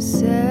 said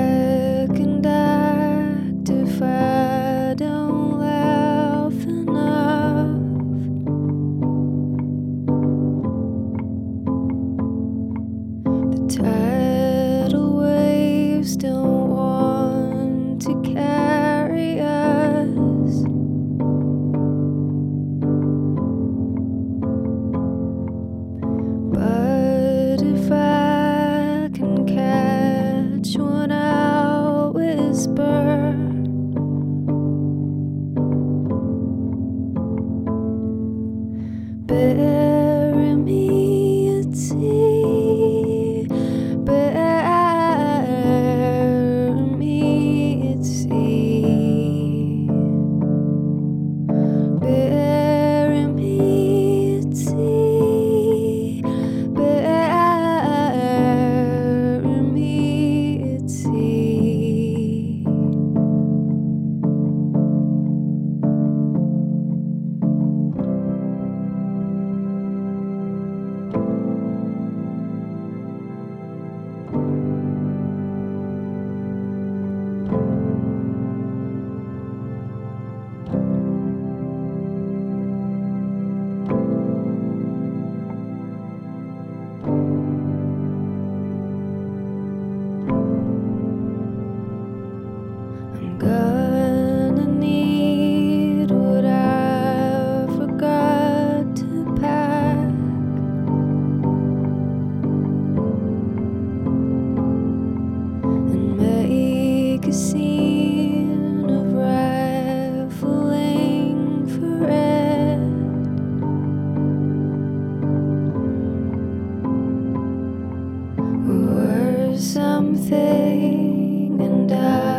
and I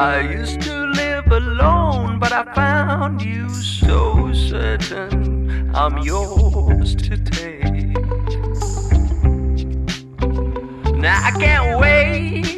I used to live alone, but I found you so certain I'm yours today. Now I can't wait.